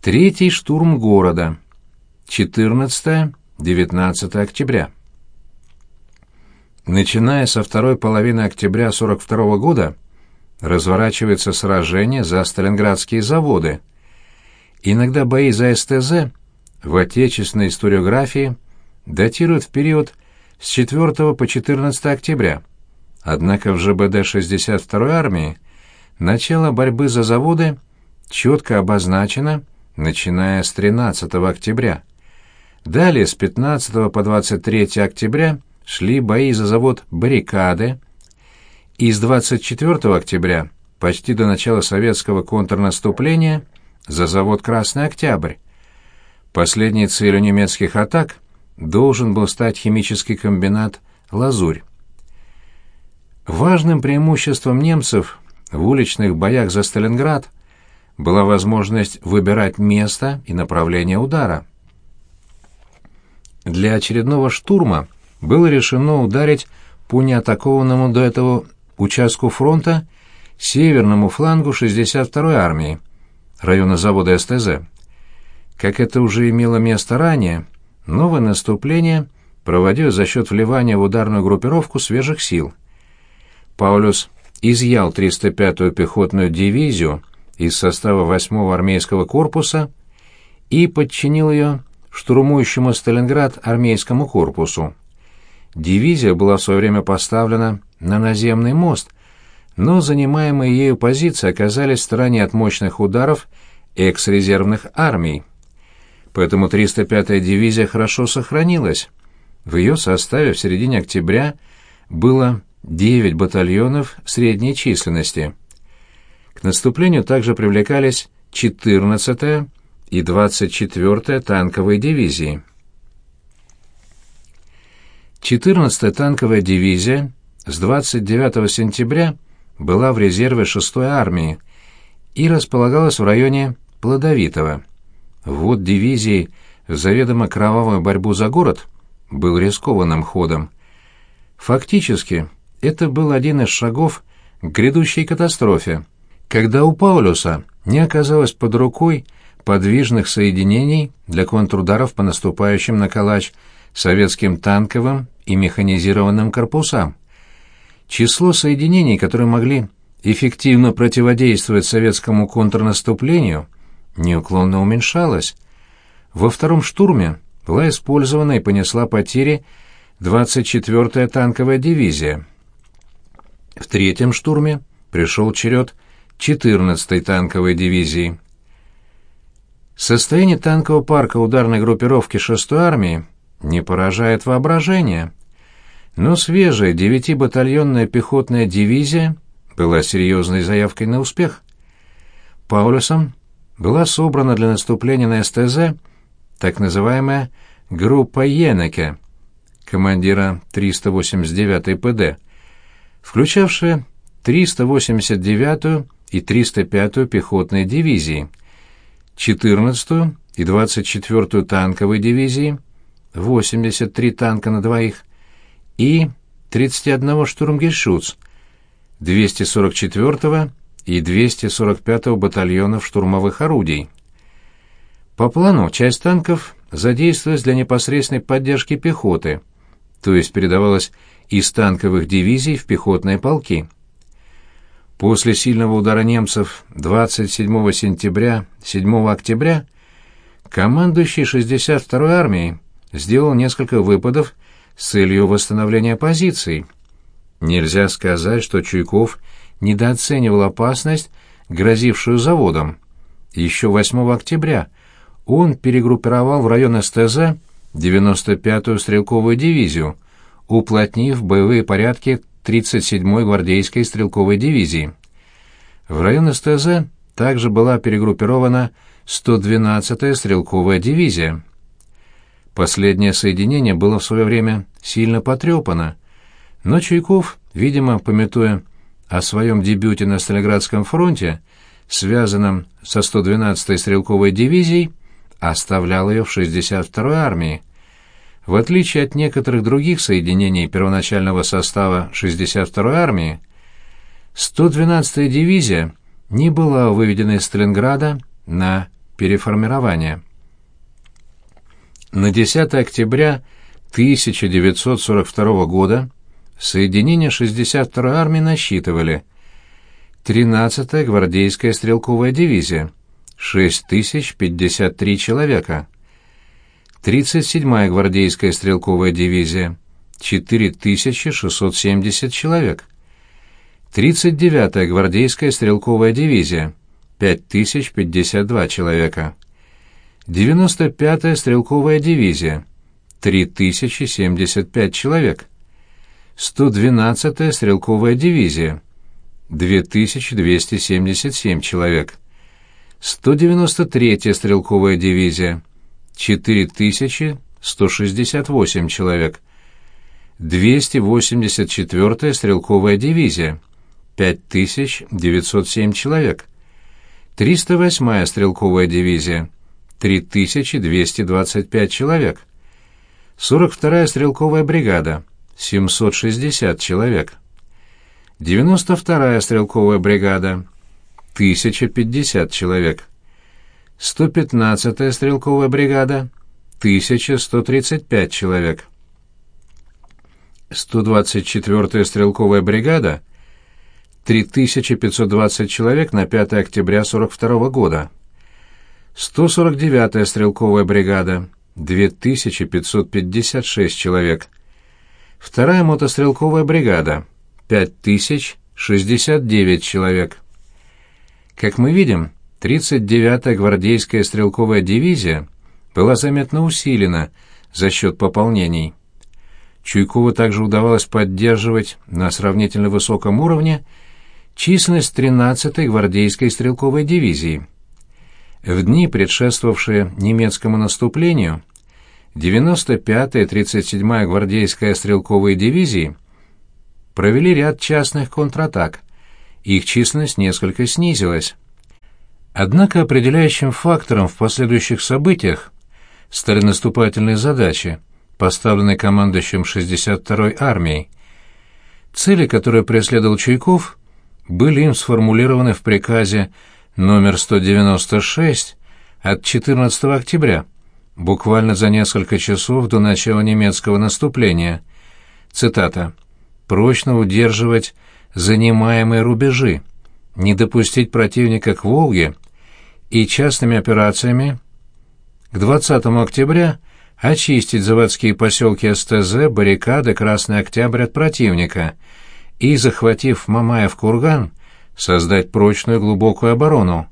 Третий штурм города. 14-19 октября. Начиная со второй половины октября 42 года разворачивается сражение за сталинградские заводы. Иногда бои за СТЗ в отечественной историографии датируют в период с 4 по 14 октября. Однако в ЖБД 62-й армии начало борьбы за заводы четко обозначено, начиная с 13 октября. Далее с 15 по 23 октября шли бои за завод «Баррикады», и с 24 октября почти до начала советского контрнаступления за завод «Красный Октябрь». Последней целью немецких атак должен был стать химический комбинат «Лазурь». Важным преимуществом немцев в уличных боях за Сталинград была возможность выбирать место и направление удара. Для очередного штурма было решено ударить по неатакованному до этого участку фронта северному флангу 62-й армии, района завода СТЗ. Как это уже имело место ранее, новое наступление проводилось за счет вливания в ударную группировку свежих сил. Паулюс изъял 305-ю пехотную дивизию из состава 8-го армейского корпуса и подчинил ее штурмующему Сталинград армейскому корпусу. Дивизия была в свое время поставлена на наземный мост, но занимаемые ею позиции оказались в стороне от мощных ударов экс-резервных армий. Поэтому 305-я дивизия хорошо сохранилась. В ее составе в середине октября было 9 батальонов средней численности. Наступлению также привлекались 14-я и 24-я танковые дивизии. 14-я танковая дивизия с 29 сентября была в резерве 6-й армии и располагалась в районе Плодовитого. Ввод дивизии в заведомо кровавую борьбу за город был рискованным ходом. Фактически, это был один из шагов к грядущей катастрофе, когда у Паулюса не оказалось под рукой подвижных соединений для контрударов по наступающим на калач советским танковым и механизированным корпусам. Число соединений, которые могли эффективно противодействовать советскому контрнаступлению, неуклонно уменьшалось. Во втором штурме была использована и понесла потери 24-я танковая дивизия. В третьем штурме пришел черед 14-й танковой дивизии. Состояние танкового парка ударной группировки 6-й армии не поражает воображение. Но свежая девятибатальонная пехотная дивизия была серьезной заявкой на успех. Паулюсом была собрана для наступления на СТЗ так называемая группа Йенеке, командира 389-й ПД, включавшая 389-ю и 305-ю пехотные дивизии, 14-ю и 24-ю танковые дивизии, 83 танка на двоих, и 31 штурмгельшутц, 244 и 245 батальонов штурмовых орудий. По плану часть танков задействовалась для непосредственной поддержки пехоты, то есть передавалась из танковых дивизий в пехотные полки. После сильного удара немцев 27 сентября 7 октября командующий 62-й армией сделал несколько выпадов с целью восстановления позиций. Нельзя сказать, что Чуйков недооценивал опасность, грозившую заводом. Еще 8 октября он перегруппировал в район СТЗ 95-ю стрелковую дивизию, уплотнив боевые порядки 37-й гвардейской стрелковой дивизии. В район СТЗ также была перегруппирована 112-я стрелковая дивизия. Последнее соединение было в свое время сильно потрепано, но Чуйков, видимо, пометуя о своем дебюте на Сталинградском фронте, связанном со 112-й стрелковой дивизией, оставлял ее в 62-й армии. В отличие от некоторых других соединений первоначального состава 62-й армии, 112-я дивизия не была выведена из Сталинграда на переформирования. На 10 октября 1942 года соединения 62-й армии насчитывали 13-я гвардейская стрелковая дивизия 6053 человека, 37-я гвардейская стрелковая дивизия 4670 человек, 39-я гвардейская стрелковая дивизия 5052 человека, 95-я стрелковая дивизия 3075 человек, 112-я стрелковая дивизия 2277 человек, 193-я стрелковая дивизия 4168 человек, 284-я стрелковая дивизия. 5907 человек, 308-я стрелковая дивизия. 3225 человек, 42-я стрелковая бригада. 760 человек, 92-я стрелковая бригада. 1050 человек, 115-я стрелковая бригада 1135 человек, 124-я стрелковая бригада 3520 человек на 5 октября 42 года. 149-я стрелковая бригада 2556 человек. Вторая мотострелковая бригада 5069 человек. Как мы видим, 39-я гвардейская стрелковая дивизия была заметно усилена за счет пополнений. Чуйкову также удавалось поддерживать на сравнительно высоком уровне численность 13-й гвардейской стрелковой дивизии. В дни, предшествовавшие немецкому наступлению, 95-я и 37-я гвардейская стрелковые дивизии провели ряд частных контратак. Их численность несколько снизилась. Однако определяющим фактором в последующих событиях стали наступательные задачи – поставленный командующим 62-й армией. Цели, которые преследовал Чуйков, были им сформулированы в приказе номер 196 от 14 октября, буквально за несколько часов до начала немецкого наступления. Цитата. «Прочно удерживать занимаемые рубежи, не допустить противника к Волге и частными операциями к 20 октября – очистить заводские поселки СТЗ, баррикады, Красный Октябрь от противника и, захватив Мамаев курган, создать прочную глубокую оборону.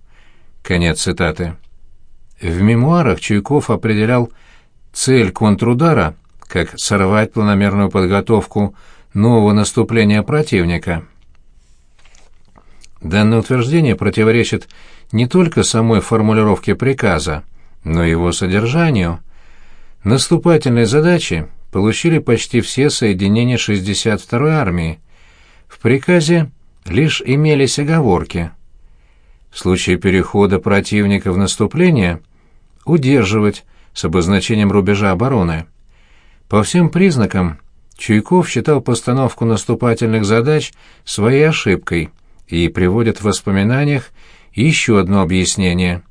Конец цитаты. В мемуарах Чуйков определял цель контрудара как сорвать планомерную подготовку нового наступления противника. Данное утверждение противоречит не только самой формулировке приказа, но и его содержанию – Наступательные задачи получили почти все соединения 62-й армии. В приказе лишь имелись оговорки. В случае перехода противника в наступление удерживать с обозначением рубежа обороны. По всем признакам Чуйков считал постановку наступательных задач своей ошибкой и приводит в воспоминаниях еще одно объяснение.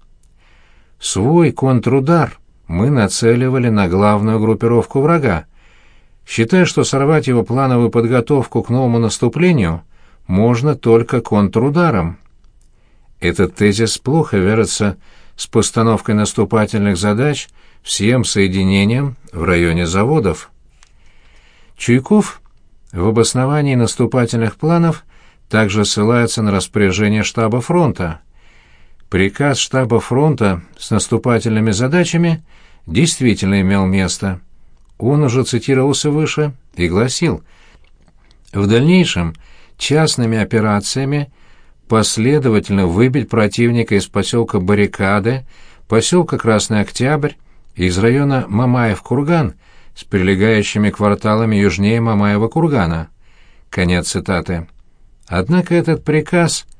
Свой контрудар – мы нацеливали на главную группировку врага, считая, что сорвать его плановую подготовку к новому наступлению можно только контрударом. Этот тезис плохо верится с постановкой наступательных задач всем соединениям в районе заводов. Чуйков в обосновании наступательных планов также ссылается на распоряжение штаба фронта. Приказ штаба фронта с наступательными задачами действительно имел место. Он уже цитировался выше и гласил «В дальнейшем частными операциями последовательно выбить противника из поселка Баррикады, поселка Красный Октябрь из района Мамаев-Курган с прилегающими кварталами южнее Мамаева-Кургана». Конец цитаты. Однако этот приказ –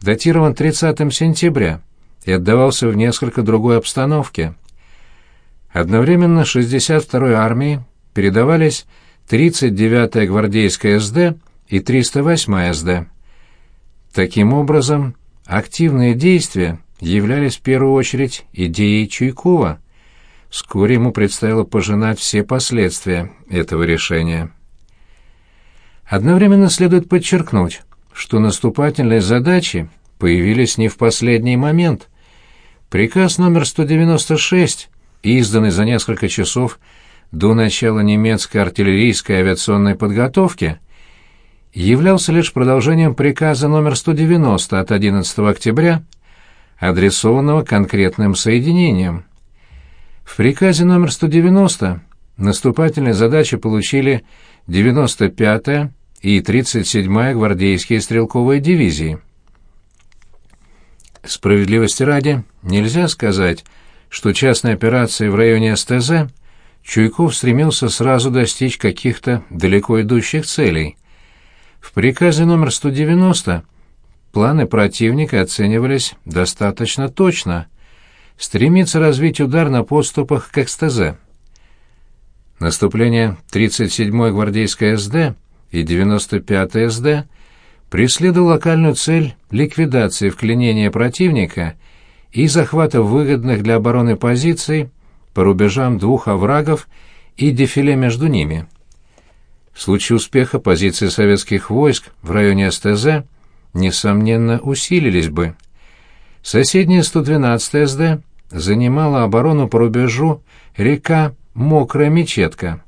датирован 30 сентября и отдавался в несколько другой обстановке. Одновременно 62-й армии передавались 39-я гвардейская СД и 308-я СД. Таким образом, активные действия являлись в первую очередь идеей Чуйкова. Вскоре ему предстояло пожинать все последствия этого решения. Одновременно следует подчеркнуть, что наступательные задачи появились не в последний момент. Приказ номер 196, изданный за несколько часов до начала немецкой артиллерийской авиационной подготовки, являлся лишь продолжением приказа номер 190 от 11 октября, адресованного конкретным соединениям. В приказе номер 190 наступательные задачи получили 95-я и 37-я гвардейские стрелковые дивизии. Справедливости ради, нельзя сказать, что частной операции в районе СТЗ Чуйков стремился сразу достичь каких-то далеко идущих целей. В приказе номер 190 планы противника оценивались достаточно точно. Стремиться развить удар на подступах к СТЗ. Наступление 37-й гвардейской СД и 95-й СД преследовал локальную цель ликвидации вклинения противника и захвата выгодных для обороны позиций по рубежам двух оврагов и дефиле между ними. В случае успеха позиции советских войск в районе СТЗ несомненно усилились бы. Соседняя 112 СД занимала оборону по рубежу река Мокрая Мечетка.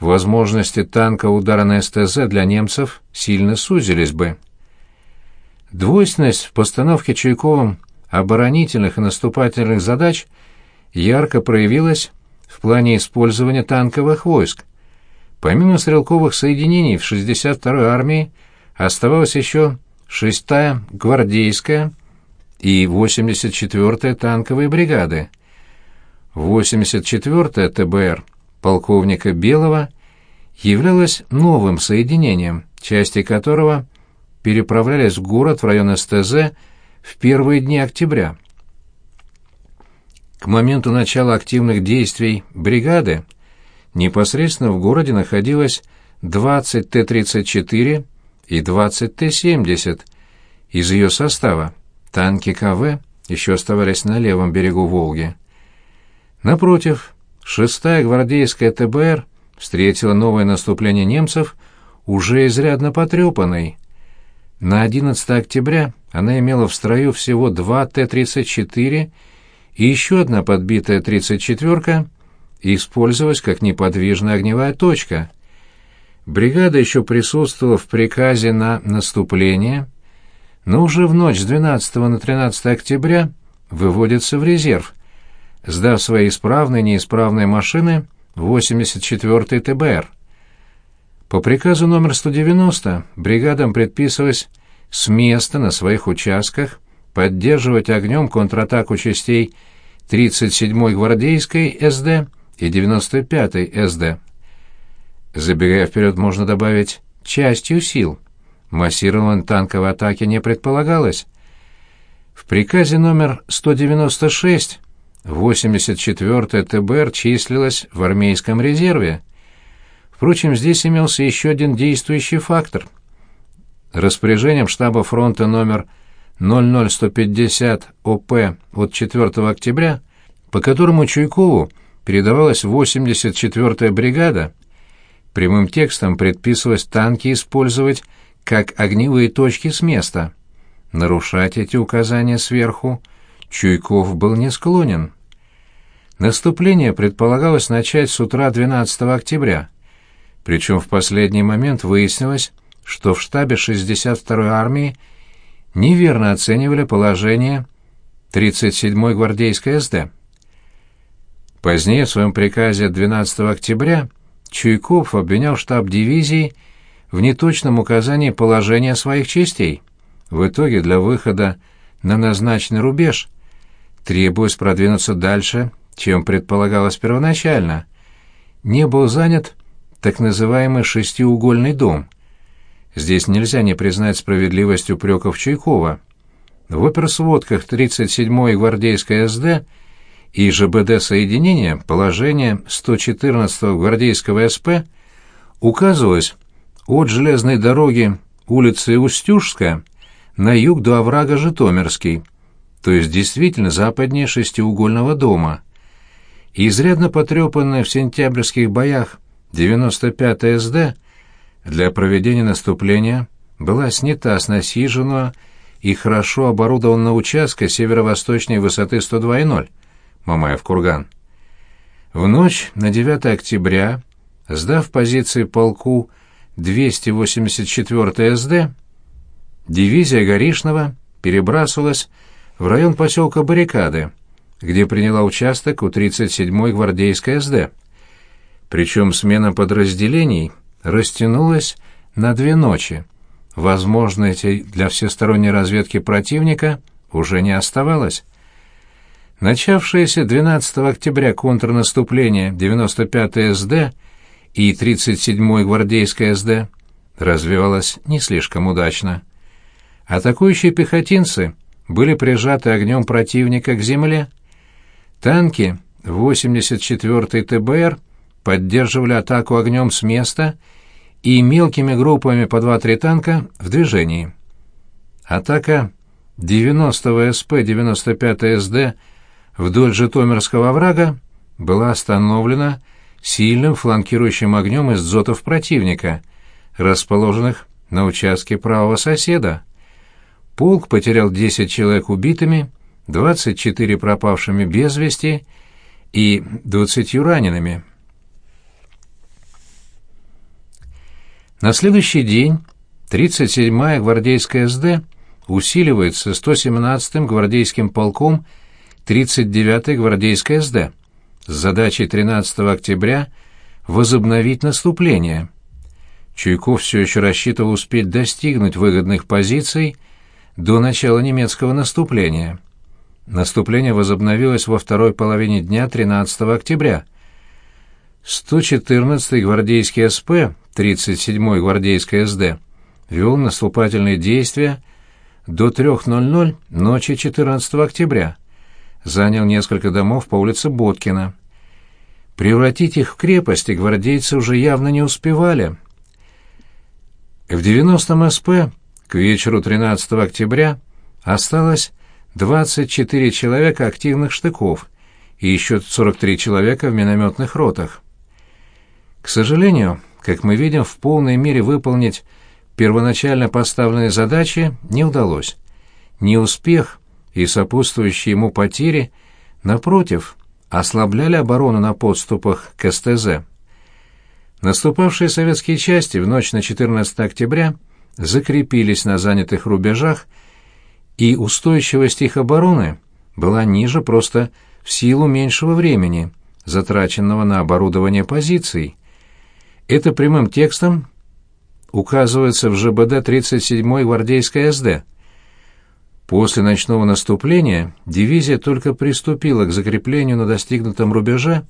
Возможности танка удара на СТЗ для немцев сильно сузились бы. Двойственность в постановке Чайковым оборонительных и наступательных задач ярко проявилась в плане использования танковых войск. Помимо стрелковых соединений в 62-й армии оставалась еще 6-я гвардейская и 84-я танковые бригады. 84-я ТБР полковника Белого являлась новым соединением, части которого переправлялись в город в район СТЗ в первые дни октября. К моменту начала активных действий бригады непосредственно в городе находилось 20 Т-34 и 20 Т-70 из ее состава. Танки КВ еще оставались на левом берегу Волги. Напротив, 6-я гвардейская ТБР встретила новое наступление немцев уже изрядно потрепанной. На 11 октября она имела в строю всего два Т-34 и еще одна подбитая 34-ка использовалась как неподвижная огневая точка. Бригада еще присутствовала в приказе на наступление, но уже в ночь с 12 на 13 октября выводится в резерв, сдав свои исправные и неисправные машины 84-й ТБР. По приказу номер 190 бригадам предписывалось с места на своих участках поддерживать огнем контратаку частей 37-й гвардейской СД и 95-й СД. Забегая вперед, можно добавить «частью сил». Массированной танковой атаки не предполагалось. В приказе номер 196 84-я ТБР числилась в армейском резерве. Впрочем, здесь имелся еще один действующий фактор. Распоряжением штаба фронта номер 00150 ОП от 4 октября, по которому Чуйкову передавалась 84-я бригада, прямым текстом предписывалось танки использовать как огневые точки с места. Нарушать эти указания сверху Чуйков был не склонен. Наступление предполагалось начать с утра 12 октября, причем в последний момент выяснилось, что в штабе 62-й армии неверно оценивали положение 37-й гвардейской СД. Позднее в своем приказе 12 октября Чуйков обвинял штаб дивизии в неточном указании положения своих частей. В итоге для выхода на назначенный рубеж требуясь продвинуться дальше, чем предполагалось первоначально, не был занят так называемый шестиугольный дом. Здесь нельзя не признать справедливость упреков Чайкова. В оперсводках 37-й гвардейской СД и ЖБД соединения положение 114-го гвардейского СП указывалось от железной дороги улицы Устюжская на юг до оврага Житомирский, то есть действительно западнее шестиугольного дома. И изрядно потрепанная в сентябрьских боях 95-я СД для проведения наступления была снята с насиженного и хорошо оборудованного участка северо-восточной высоты 102,0 Мамаев-Курган. В ночь на 9 октября, сдав позиции полку 284 СД, дивизия Горишного перебрасывалась в район поселка Баррикады, где приняла участок у 37-й гвардейской СД. Причем смена подразделений растянулась на две ночи. Возможности для всесторонней разведки противника уже не оставалось. Начавшееся 12 октября контрнаступление 95-й СД и 37-й гвардейской СД развивалось не слишком удачно. Атакующие пехотинцы были прижаты огнем противника к земле. Танки 84-й ТБР поддерживали атаку огнем с места и мелкими группами по 2-3 танка в движении. Атака 90-го СП 95-й СД вдоль Житомирского врага была остановлена сильным фланкирующим огнем из дзотов противника, расположенных на участке правого соседа. Полк потерял 10 человек убитыми, 24 пропавшими без вести и 20 ранеными. На следующий день 37-я гвардейская СД усиливается 117-м гвардейским полком 39-й гвардейской СД с задачей 13 октября возобновить наступление. Чуйков все еще рассчитывал успеть достигнуть выгодных позиций до начала немецкого наступления. Наступление возобновилось во второй половине дня 13 октября. 114-й гвардейский СП, 37-й гвардейский СД, вел наступательные действия до 3.00 ночи 14 октября. Занял несколько домов по улице Боткина. Превратить их в крепости гвардейцы уже явно не успевали. В 90-м СП к вечеру 13 октября осталось 24 человека активных штыков и еще 43 человека в минометных ротах. К сожалению, как мы видим, в полной мере выполнить первоначально поставленные задачи не удалось. Неуспех и сопутствующие ему потери, напротив, ослабляли оборону на подступах к СТЗ. Наступавшие советские части в ночь на 14 октября закрепились на занятых рубежах, и устойчивость их обороны была ниже просто в силу меньшего времени, затраченного на оборудование позиций. Это прямым текстом указывается в ЖБД 37-й гвардейской СД. После ночного наступления дивизия только приступила к закреплению на достигнутом рубеже,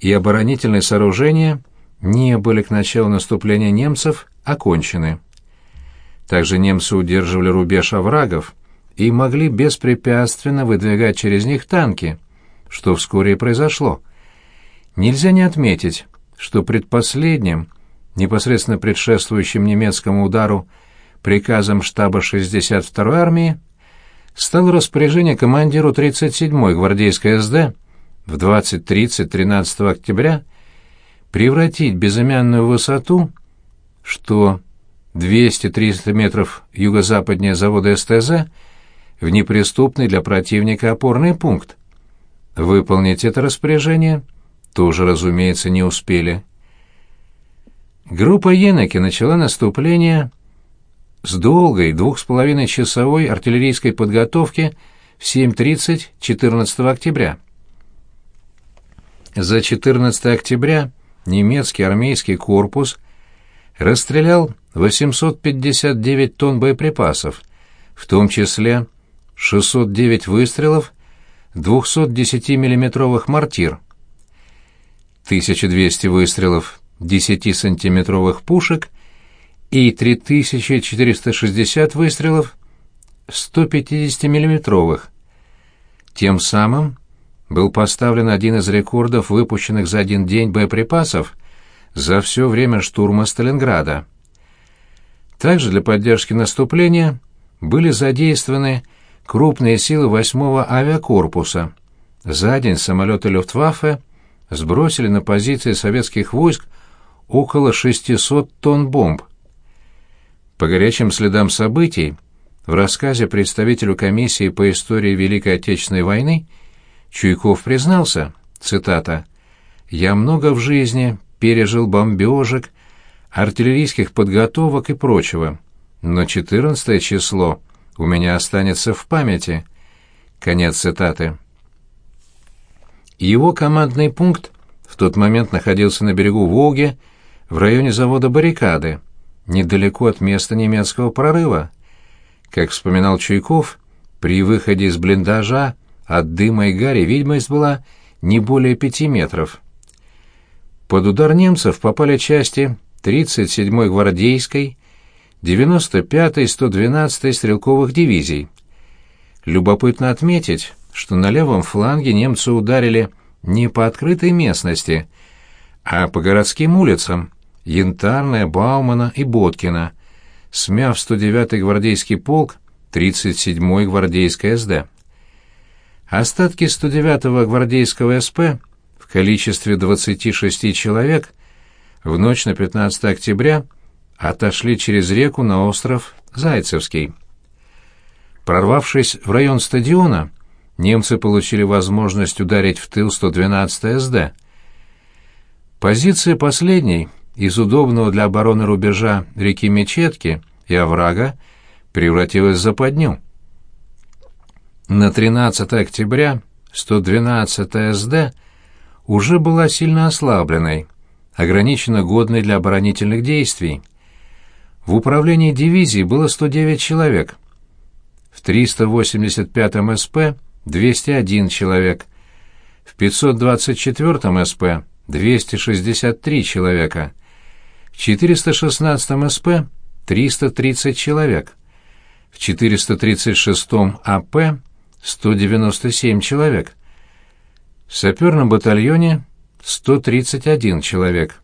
и оборонительные сооружения не были к началу наступления немцев окончены. Также немцы удерживали рубеж оврагов и могли беспрепятственно выдвигать через них танки, что вскоре и произошло. Нельзя не отметить, что предпоследним, непосредственно предшествующим немецкому удару приказом штаба 62-й армии, стало распоряжение командиру 37-й гвардейской СД в 20.30 13 октября превратить безымянную высоту, что 200-300 метров юго-западнее завода СТЗ, в неприступный для противника опорный пункт. Выполнить это распоряжение тоже, разумеется, не успели. Группа Енеки начала наступление с долгой двух с половиной часовой артиллерийской подготовки в 7.30 14 октября. За 14 октября немецкий армейский корпус расстрелял 859 тонн боеприпасов, в том числе 609 выстрелов 210 миллиметровых мортир, 1200 выстрелов 10-сантиметровых пушек и 3460 выстрелов 150 миллиметровых. Тем самым был поставлен один из рекордов выпущенных за один день боеприпасов за все время штурма Сталинграда. Также для поддержки наступления были задействованы крупные силы 8-го авиакорпуса. За день самолеты Люфтваффе сбросили на позиции советских войск около 600 тонн бомб. По горячим следам событий в рассказе представителю комиссии по истории Великой Отечественной войны Чуйков признался, цитата, «Я много в жизни пережил бомбежек, артиллерийских подготовок и прочего, но 14 число у меня останется в памяти». Конец цитаты. Его командный пункт в тот момент находился на берегу Волги, в районе завода «Баррикады», недалеко от места немецкого прорыва. Как вспоминал Чуйков, при выходе из блиндажа от дыма и гари видимость была не более пяти метров. Под удар немцев попали части 37-й гвардейской, 95-й и 112-й стрелковых дивизий. Любопытно отметить, что на левом фланге немцы ударили не по открытой местности, а по городским улицам Янтарная, Баумана и Боткина, смяв 109-й гвардейский полк, 37-й гвардейской СД. Остатки 109-го гвардейского СП в количестве 26 человек в ночь на 15 октября отошли через реку на остров Зайцевский. Прорвавшись в район стадиона, немцы получили возможность ударить в тыл 112 СД. Позиция последней из удобного для обороны рубежа реки Мечетки и оврага превратилась в западню. На 13 октября 112 СД уже была сильно ослабленной, ограниченно годной для оборонительных действий. В управлении дивизии было 109 человек. В 385-м СП 201 человек. В 524-м СП 263 человека. 416 СП 330 человек, в 436 АП 197 человек, в саперном батальоне 131 человек.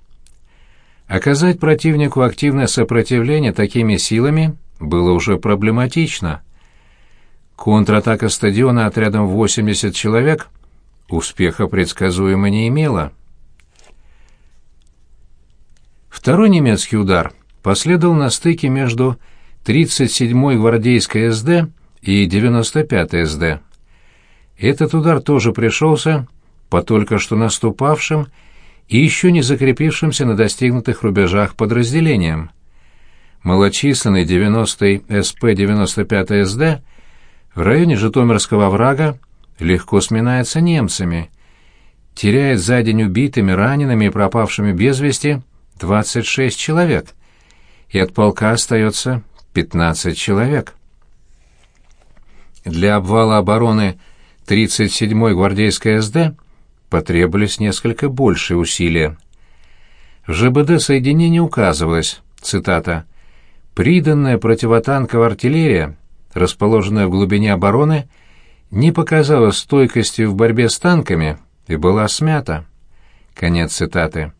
Оказать противнику активное сопротивление такими силами было уже проблематично. Контратака стадиона отрядом 80 человек успеха предсказуемо не имела. Второй немецкий удар последовал на стыке между 37-й гвардейской СД и 95-й СД. Этот удар тоже пришелся по только что наступавшим и еще не закрепившимся на достигнутых рубежах подразделениям. Малочисленный 90-й СП-95 СД в районе Житомирского врага легко сминается немцами, теряет за день убитыми, ранеными и пропавшими без вести – 26 человек, и от полка остается 15 человек. Для обвала обороны 37-й гвардейской СД потребовались несколько большие усилия. В ЖБД соединение указывалось, цитата, «приданная противотанковая артиллерия, расположенная в глубине обороны, не показала стойкости в борьбе с танками и была смята». Конец цитаты.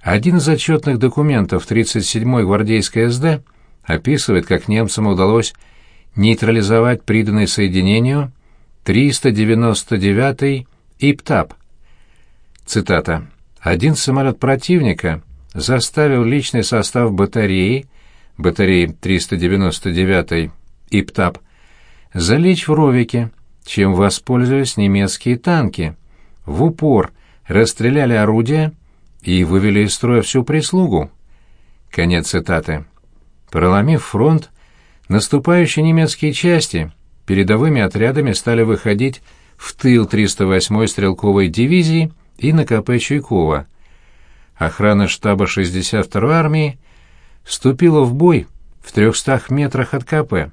Один из отчетных документов 37-й гвардейской СД описывает, как немцам удалось нейтрализовать приданный соединению 399-й ИПТАП. Цитата. «Один самолет противника заставил личный состав батареи, батареи 399-й ИПТАП, залечь в ровике, чем воспользовались немецкие танки. В упор расстреляли орудия и вывели из строя всю прислугу. Конец цитаты. Проломив фронт, наступающие немецкие части передовыми отрядами стали выходить в тыл 308-й стрелковой дивизии и на КП Чуйкова. Охрана штаба 62-й армии вступила в бой в 300 метрах от КП.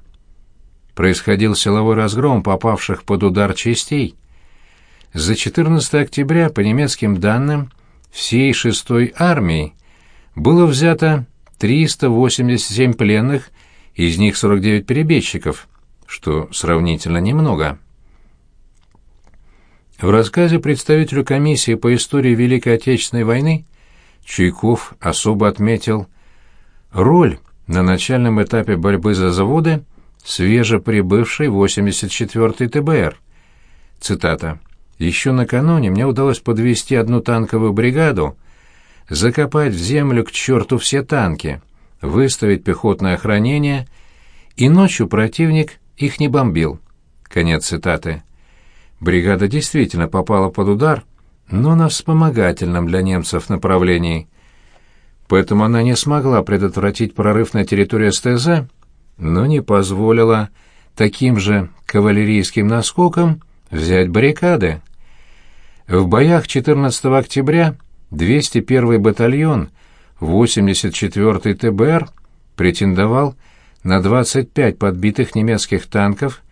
Происходил силовой разгром попавших под удар частей. За 14 октября, по немецким данным, всей шестой армии было взято 387 пленных, из них 49 перебежчиков, что сравнительно немного. В рассказе представителю комиссии по истории Великой Отечественной войны Чуйков особо отметил роль на начальном этапе борьбы за заводы свежеприбывший 84-й ТБР. Цитата. «Еще накануне мне удалось подвести одну танковую бригаду, закопать в землю к черту все танки, выставить пехотное охранение, и ночью противник их не бомбил». Конец цитаты. Бригада действительно попала под удар, но на вспомогательном для немцев направлении. Поэтому она не смогла предотвратить прорыв на территорию СТЗ, но не позволила таким же кавалерийским наскокам взять баррикады. В боях 14 октября 201-й батальон 84-й ТБР претендовал на 25 подбитых немецких танков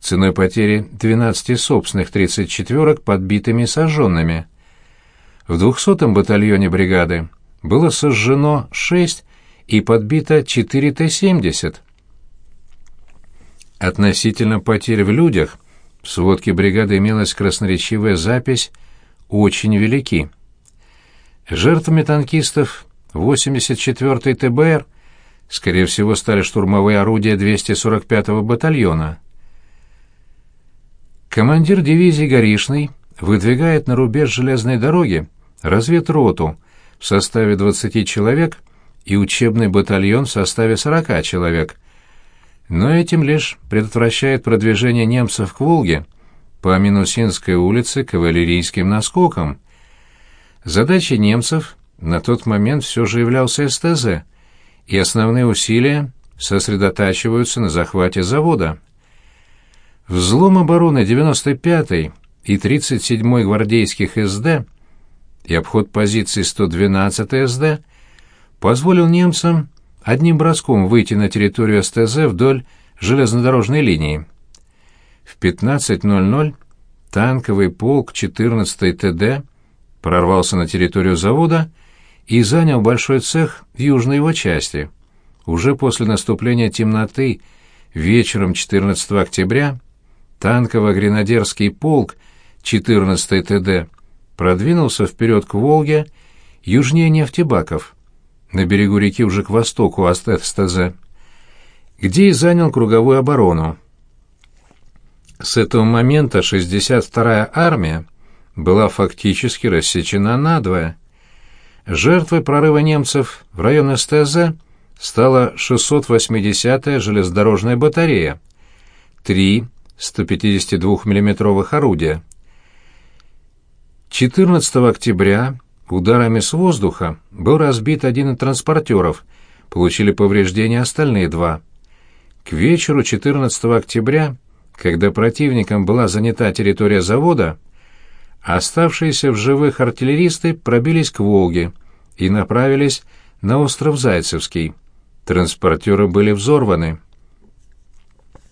ценой потери 12 собственных 34-ок подбитыми и сожженными. В 200-м батальоне бригады было сожжено 6 и подбито 4 Т-70. Относительно потерь в людях в сводке бригады имелась красноречивая запись «очень велики». Жертвами танкистов 84-й ТБР, скорее всего, стали штурмовые орудия 245-го батальона. Командир дивизии Горишный выдвигает на рубеж железной дороги разведроту в составе 20 человек и учебный батальон в составе 40 человек – но этим лишь предотвращает продвижение немцев к Волге по Минусинской улице кавалерийским наскоком. Задачей немцев на тот момент все же являлся СТЗ, и основные усилия сосредотачиваются на захвате завода. Взлом обороны 95-й и 37-й гвардейских СД и обход позиций 112-й СД позволил немцам одним броском выйти на территорию СТЗ вдоль железнодорожной линии. В 15.00 танковый полк 14-й ТД прорвался на территорию завода и занял большой цех в южной его части. Уже после наступления темноты вечером 14 октября танково-гренадерский полк 14-й ТД продвинулся вперед к Волге южнее нефтебаков – на берегу реки уже к востоку от Эстезе, где и занял круговую оборону. С этого момента 62-я армия была фактически рассечена надвое. Жертвой прорыва немцев в район СТЗ стала 680-я железнодорожная батарея, три 152 миллиметровых орудия. 14 октября Ударами с воздуха был разбит один из транспортеров, получили повреждения остальные два. К вечеру 14 октября, когда противником была занята территория завода, оставшиеся в живых артиллеристы пробились к Волге и направились на остров Зайцевский. Транспортеры были взорваны.